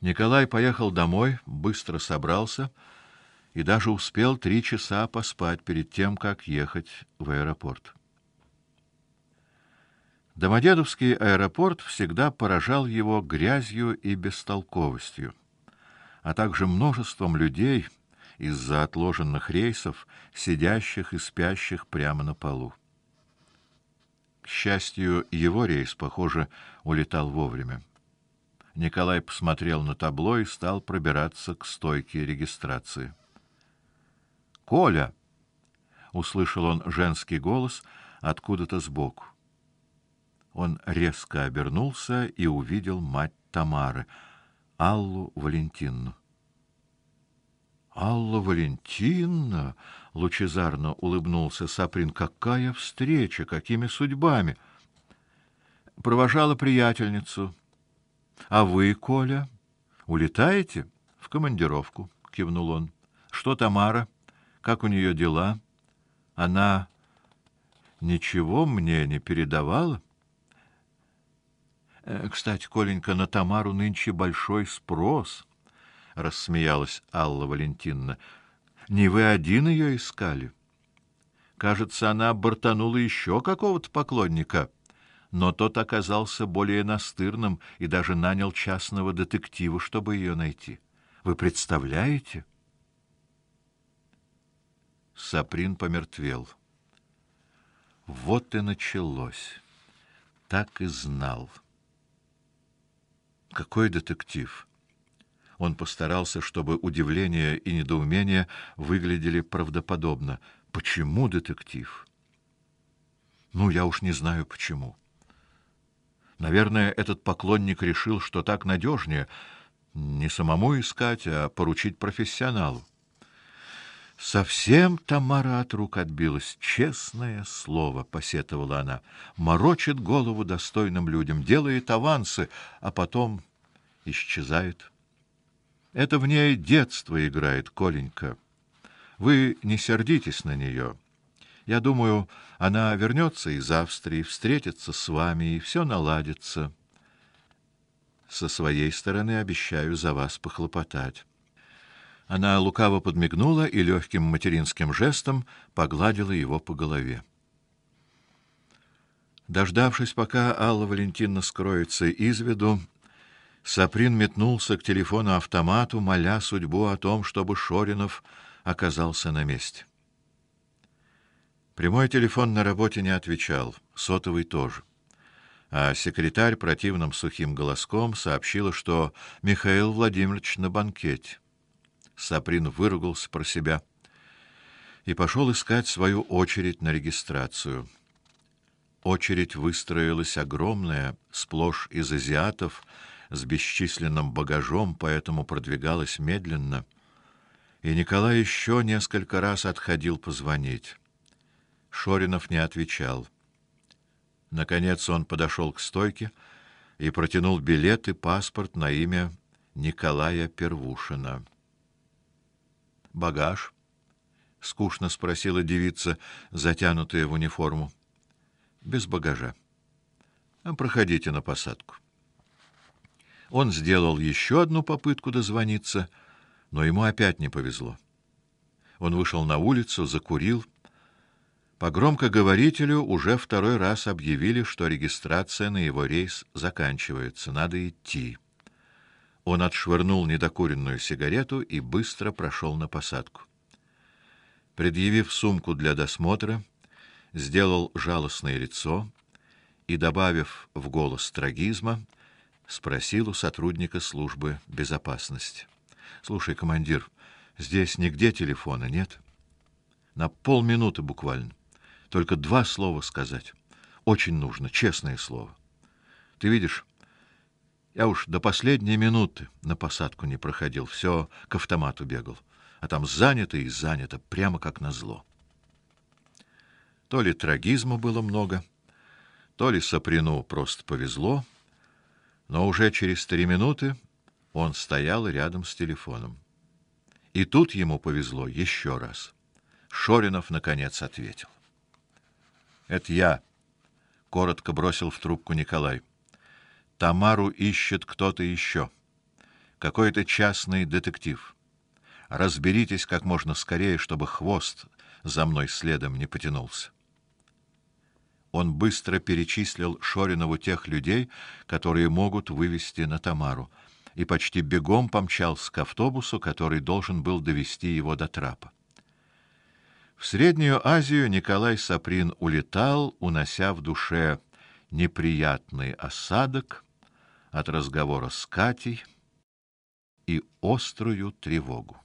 Николай поехал домой, быстро собрался и даже успел три часа поспать перед тем, как ехать в аэропорт. Домодедовский аэропорт всегда поражал его грязью и бестолковостью, а также множеством людей из-за отложенных рейсов, сидящих и спящих прямо на полу. К счастью, его рейс, похоже, улетал вовремя. Николай посмотрел на табло и стал пробираться к стойке регистрации. "Коля!" услышал он женский голос откуда-то сбоку. Он резко обернулся и увидел мать Тамары, Аллу Валентинну. Алла Валентиновна, лучезарно улыбнулся Саприн. Какая встреча, какими судьбами? Провожала приятельницу. А вы, Коля, улетаете в командировку? кивнул он. Что Тамара? Как у нее дела? Она ничего мне не передавала? Э, кстати, Коленька, на Тамару нынче большой спрос, рассмеялась Алла Валентиновна. Не вы один ее искали. Кажется, она бортанула еще какого-то поклонника, но тот оказался более настырным и даже нанял частного детектива, чтобы ее найти. Вы представляете? Саприн помертвел. Вот и началось. Так и знал. Какой детектив? Он постарался, чтобы удивление и недоумение выглядели правдоподобно. Почему детектив? Ну, я уж не знаю почему. Наверное, этот поклонник решил, что так надежнее не самому искать, а поручить профессионалу. Совсем Тамара от рук отбилась, честное слово, посетовала она. Морочит голову достойным людям, делает авансы, а потом исчезает. Это в ней детство играет, Коленька. Вы не сердитесь на нее. Я думаю, она вернется из Австрии, встретится с вами, и все наладится. Со своей стороны обещаю за вас похлопотать. Она лукаво подмигнула и легким материнским жестом погладила его по голове. Дождавшись, пока Алла Валентиновна скроется из виду, Саприн метнулся к телефону-автомату, моля судьбу о том, чтобы Шоринов оказался на месте. Прямой телефон на работе не отвечал, сотовый тоже. А секретарь противным сухим голоском сообщила, что Михаил Владимирович на банкете. Саприн выругался про себя и пошел искать свою очередь на регистрацию. Очередь выстроилась огромная, сплошь из азиатов, с бесчисленным багажом, поэтому продвигалась медленно. И Николай еще несколько раз отходил позвонить. Шоринов не отвечал. Наконец он подошел к стойке и протянул билет и паспорт на имя Николая Первушина багаж? скучно спросила девица, затянутая в униформу. Без багажа. А проходите на посадку. Он сделал еще одну попытку дозвониться, но ему опять не повезло. Он вышел на улицу, закурил. По громкоговорителю уже второй раз объявили, что регистрация на его рейс заканчивается, надо идти. Он отшвырнул недокуренную сигарету и быстро прошел на посадку. Предъявив сумку для досмотра, сделал жалостное лицо и, добавив в голос трагизма, спросил у сотрудника службы безопасности: "Слушай, командир, здесь нигде телефона нет? На полминуты буквально. Только два слова сказать. Очень нужно, честное слово. Ты видишь, я уж до последней минуты на посадку не проходил, все к автомату бегал, а там занято и занято, прямо как назло. То ли трагизма было много, то ли Саприну просто повезло, но уже через три минуты он стоял рядом с телефоном. И тут ему повезло еще раз. Шоринов наконец ответил. Это я, коротко бросил в трубку Николай. Тамару ищет кто-то еще. какой-то частный детектив. Разберитесь как можно скорее, чтобы хвост за мной следом не потянулся. Он быстро перечислил Шоринову тех людей, которые могут вывести на Тамару, и почти бегом помчался к автобусу, который должен был довести его до трапа. В Среднюю Азию Николай Саприн улетал, унося в душе неприятный осадок от разговора с Катей и острую тревогу.